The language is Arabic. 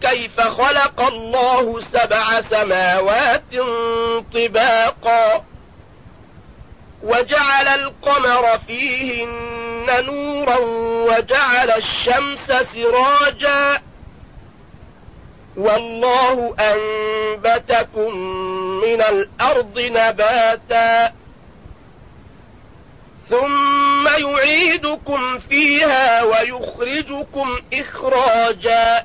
كيف خلق الله سبع سماوات طباقا وجعل القمر فيهن نورا وجعل الشمس سراجا والله أنبتكم من الأرض نباتا ثم يعيدكم فيها ويخرجكم إخراجا